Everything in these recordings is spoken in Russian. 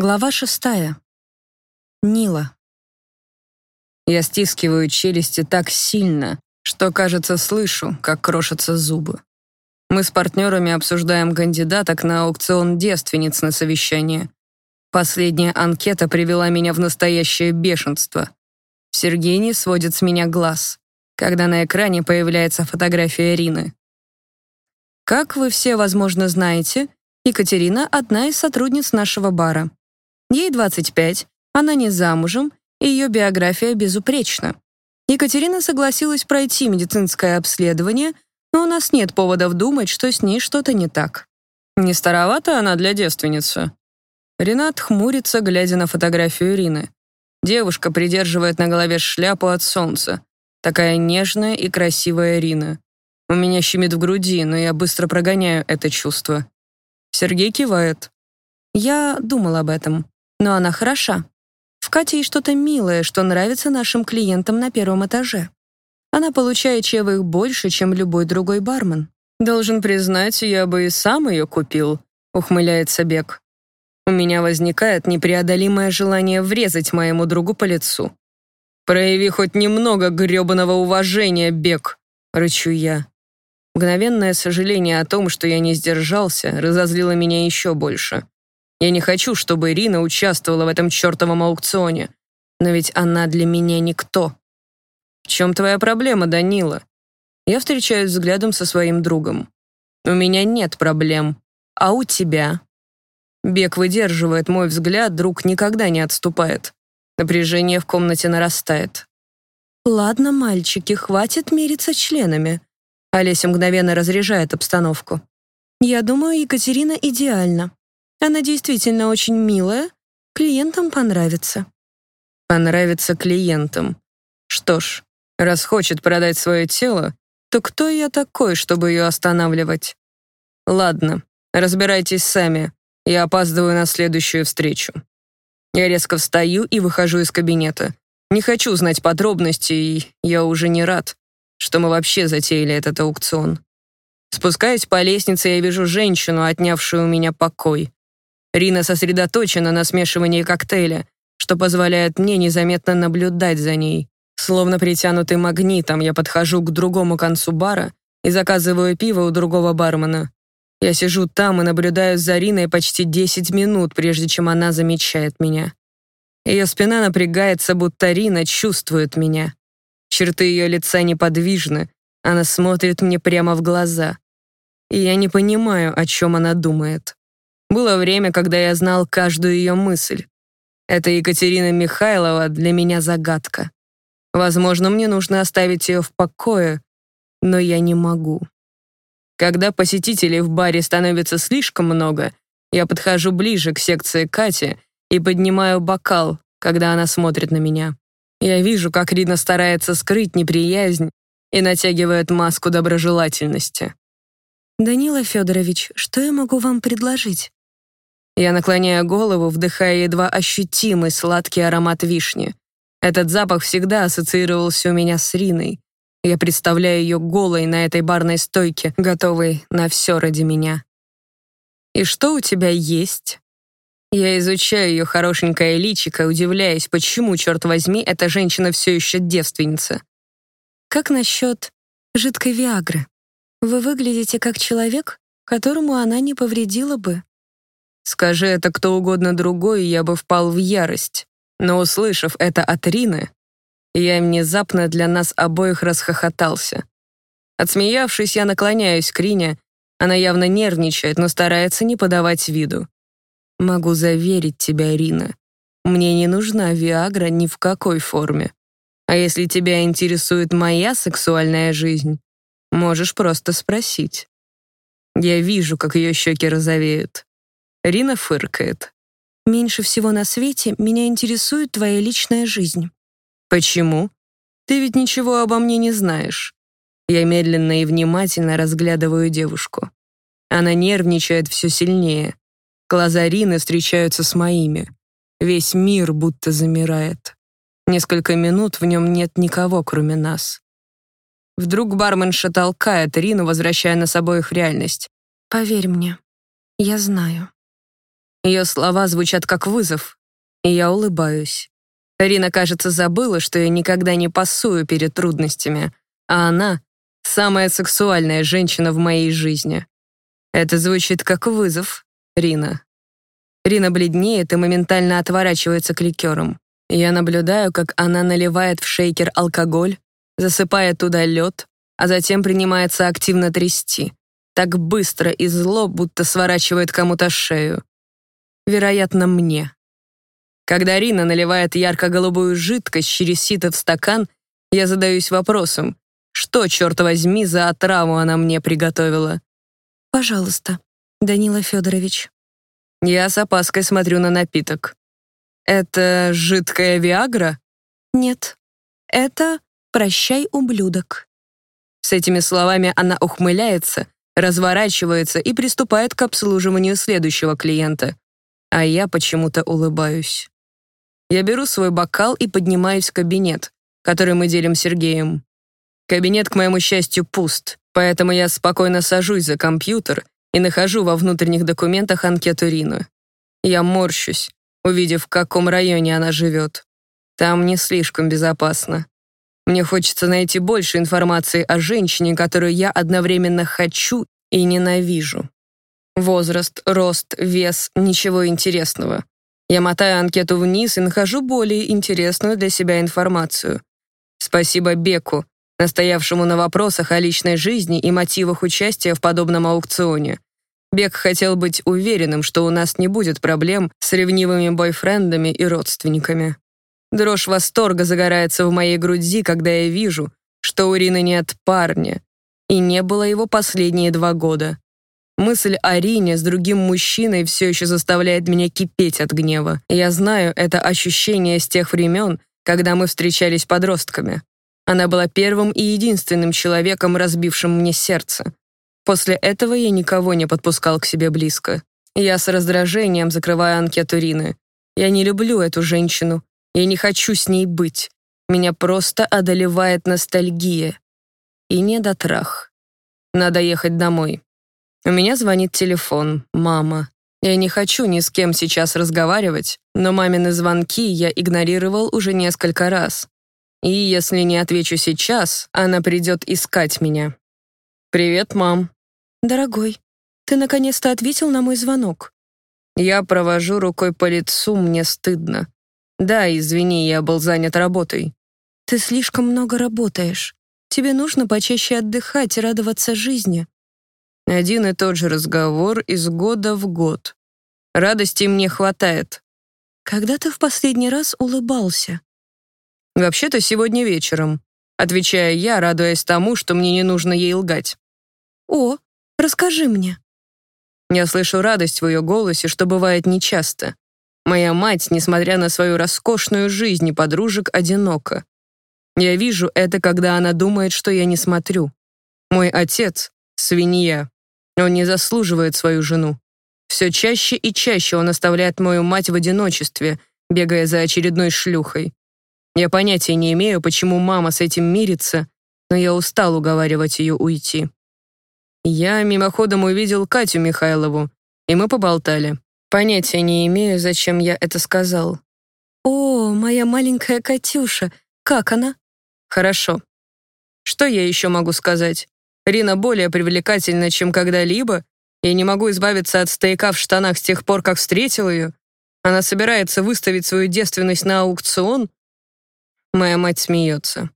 Глава шестая. Нила. Я стискиваю челюсти так сильно, что, кажется, слышу, как крошатся зубы. Мы с партнерами обсуждаем кандидаток на аукцион девственниц на совещание. Последняя анкета привела меня в настоящее бешенство. Сергей не сводит с меня глаз, когда на экране появляется фотография Рины. Как вы все, возможно, знаете, Екатерина — одна из сотрудниц нашего бара. Ей 25, она не замужем, и ее биография безупречна. Екатерина согласилась пройти медицинское обследование, но у нас нет поводов думать, что с ней что-то не так. Не старовата она для девственницы. Ренат хмурится, глядя на фотографию Ирины. Девушка придерживает на голове шляпу от солнца. Такая нежная и красивая Ирина. У меня щемит в груди, но я быстро прогоняю это чувство. Сергей кивает. Я думал об этом но она хороша. В Кате есть что-то милое, что нравится нашим клиентам на первом этаже. Она получает чаевых больше, чем любой другой бармен. «Должен признать, я бы и сам ее купил», — ухмыляется Бек. У меня возникает непреодолимое желание врезать моему другу по лицу. «Прояви хоть немного грёбаного уважения, Бек», — рычу я. Мгновенное сожаление о том, что я не сдержался, разозлило меня еще больше. Я не хочу, чтобы Ирина участвовала в этом чертовом аукционе. Но ведь она для меня никто. В чем твоя проблема, Данила? Я встречаюсь взглядом со своим другом. У меня нет проблем. А у тебя? Бег выдерживает мой взгляд, друг никогда не отступает. Напряжение в комнате нарастает. «Ладно, мальчики, хватит мириться членами». Олеся мгновенно разряжает обстановку. «Я думаю, Екатерина идеальна. Она действительно очень милая, клиентам понравится». «Понравится клиентам. Что ж, раз хочет продать свое тело, то кто я такой, чтобы ее останавливать? Ладно, разбирайтесь сами. Я опаздываю на следующую встречу. Я резко встаю и выхожу из кабинета. Не хочу знать подробности, и я уже не рад, что мы вообще затеяли этот аукцион. Спускаясь по лестнице, я вижу женщину, отнявшую у меня покой. Рина сосредоточена на смешивании коктейля, что позволяет мне незаметно наблюдать за ней. Словно притянутый магнитом, я подхожу к другому концу бара и заказываю пиво у другого бармена. Я сижу там и наблюдаю за Риной почти 10 минут, прежде чем она замечает меня. Ее спина напрягается, будто Рина чувствует меня. Черты ее лица неподвижны, она смотрит мне прямо в глаза. И я не понимаю, о чем она думает. Было время, когда я знал каждую ее мысль. Это Екатерина Михайлова для меня загадка. Возможно, мне нужно оставить ее в покое, но я не могу. Когда посетителей в баре становится слишком много, я подхожу ближе к секции Кати и поднимаю бокал, когда она смотрит на меня. Я вижу, как Рина старается скрыть неприязнь и натягивает маску доброжелательности. «Данила Федорович, что я могу вам предложить?» Я наклоняю голову, вдыхая едва ощутимый сладкий аромат вишни. Этот запах всегда ассоциировался у меня с Риной. Я представляю ее голой на этой барной стойке, готовой на все ради меня. «И что у тебя есть?» Я изучаю ее хорошенькое личико, удивляясь, почему, черт возьми, эта женщина все еще девственница. «Как насчет жидкой Виагры? Вы выглядите как человек, которому она не повредила бы». Скажи это кто угодно другой, я бы впал в ярость. Но услышав это от Рины, я внезапно для нас обоих расхохотался. Отсмеявшись, я наклоняюсь к Рине. Она явно нервничает, но старается не подавать виду. «Могу заверить тебя, Рина, мне не нужна Виагра ни в какой форме. А если тебя интересует моя сексуальная жизнь, можешь просто спросить». Я вижу, как ее щеки розовеют. Рина фыркает. «Меньше всего на свете меня интересует твоя личная жизнь». «Почему? Ты ведь ничего обо мне не знаешь». Я медленно и внимательно разглядываю девушку. Она нервничает все сильнее. Глаза Рины встречаются с моими. Весь мир будто замирает. Несколько минут в нем нет никого, кроме нас. Вдруг барменша толкает Рину, возвращая нас обоих в реальность. «Поверь мне, я знаю». Ее слова звучат как вызов, и я улыбаюсь. Рина, кажется, забыла, что я никогда не пасую перед трудностями, а она — самая сексуальная женщина в моей жизни. Это звучит как вызов, Рина. Рина бледнеет и моментально отворачивается к ликерам. Я наблюдаю, как она наливает в шейкер алкоголь, засыпает туда лед, а затем принимается активно трясти. Так быстро и зло, будто сворачивает кому-то шею. Вероятно, мне. Когда Рина наливает ярко-голубую жидкость через сито в стакан, я задаюсь вопросом, что, черт возьми, за отраву она мне приготовила? «Пожалуйста, Данила Федорович». Я с опаской смотрю на напиток. «Это жидкая Виагра?» «Нет, это «Прощай, ублюдок». С этими словами она ухмыляется, разворачивается и приступает к обслуживанию следующего клиента. А я почему-то улыбаюсь. Я беру свой бокал и поднимаюсь в кабинет, который мы делим с Сергеем. Кабинет, к моему счастью, пуст, поэтому я спокойно сажусь за компьютер и нахожу во внутренних документах анкету Рины. Я морщусь, увидев, в каком районе она живет. Там не слишком безопасно. Мне хочется найти больше информации о женщине, которую я одновременно хочу и ненавижу. Возраст, рост, вес — ничего интересного. Я мотаю анкету вниз и нахожу более интересную для себя информацию. Спасибо Беку, настоявшему на вопросах о личной жизни и мотивах участия в подобном аукционе. Бек хотел быть уверенным, что у нас не будет проблем с ревнивыми бойфрендами и родственниками. Дрожь восторга загорается в моей груди, когда я вижу, что у Рины нет парня, и не было его последние два года. Мысль о Рине с другим мужчиной все еще заставляет меня кипеть от гнева. Я знаю это ощущение с тех времен, когда мы встречались подростками. Она была первым и единственным человеком, разбившим мне сердце. После этого я никого не подпускал к себе близко. Я с раздражением закрываю анкету Рины. Я не люблю эту женщину, я не хочу с ней быть. Меня просто одолевает ностальгия. И недотрах. Надо ехать домой. У меня звонит телефон. Мама. Я не хочу ни с кем сейчас разговаривать, но мамины звонки я игнорировал уже несколько раз. И если не отвечу сейчас, она придет искать меня. «Привет, мам». «Дорогой, ты наконец-то ответил на мой звонок». Я провожу рукой по лицу, мне стыдно. «Да, извини, я был занят работой». «Ты слишком много работаешь. Тебе нужно почаще отдыхать и радоваться жизни». Один и тот же разговор из года в год. Радости мне хватает. «Когда ты в последний раз улыбался?» «Вообще-то сегодня вечером», отвечаю я, радуясь тому, что мне не нужно ей лгать. «О, расскажи мне». Я слышу радость в ее голосе, что бывает нечасто. Моя мать, несмотря на свою роскошную жизнь и подружек, одинока. Я вижу это, когда она думает, что я не смотрю. Мой отец — свинья. Он не заслуживает свою жену. Все чаще и чаще он оставляет мою мать в одиночестве, бегая за очередной шлюхой. Я понятия не имею, почему мама с этим мирится, но я устал уговаривать ее уйти. Я мимоходом увидел Катю Михайлову, и мы поболтали. Понятия не имею, зачем я это сказал. «О, моя маленькая Катюша, как она?» «Хорошо. Что я еще могу сказать? Рина более привлекательна, чем когда-либо. Я не могу избавиться от стояка в штанах с тех пор, как встретил ее. Она собирается выставить свою девственность на аукцион?» Моя мать смеется.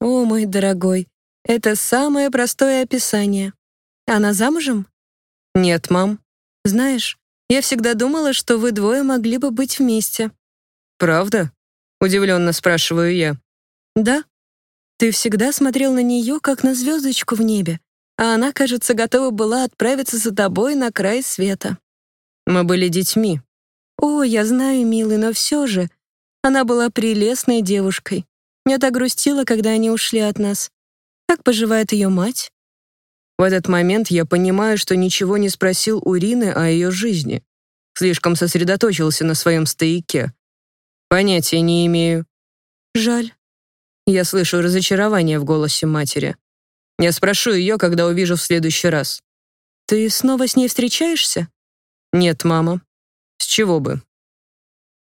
«О, мой дорогой, это самое простое описание. Она замужем?» «Нет, мам». «Знаешь, я всегда думала, что вы двое могли бы быть вместе». «Правда?» — удивленно спрашиваю я. «Да. Ты всегда смотрел на нее, как на звездочку в небе, а она, кажется, готова была отправиться за тобой на край света». «Мы были детьми». «О, я знаю, милый, но все же. Она была прелестной девушкой. Я так грустила, когда они ушли от нас. Как поживает ее мать?» В этот момент я понимаю, что ничего не спросил у Рины о ее жизни. Слишком сосредоточился на своем стояке. Понятия не имею. Жаль. Я слышу разочарование в голосе матери. Я спрошу ее, когда увижу в следующий раз. Ты снова с ней встречаешься? Нет, мама. С чего бы?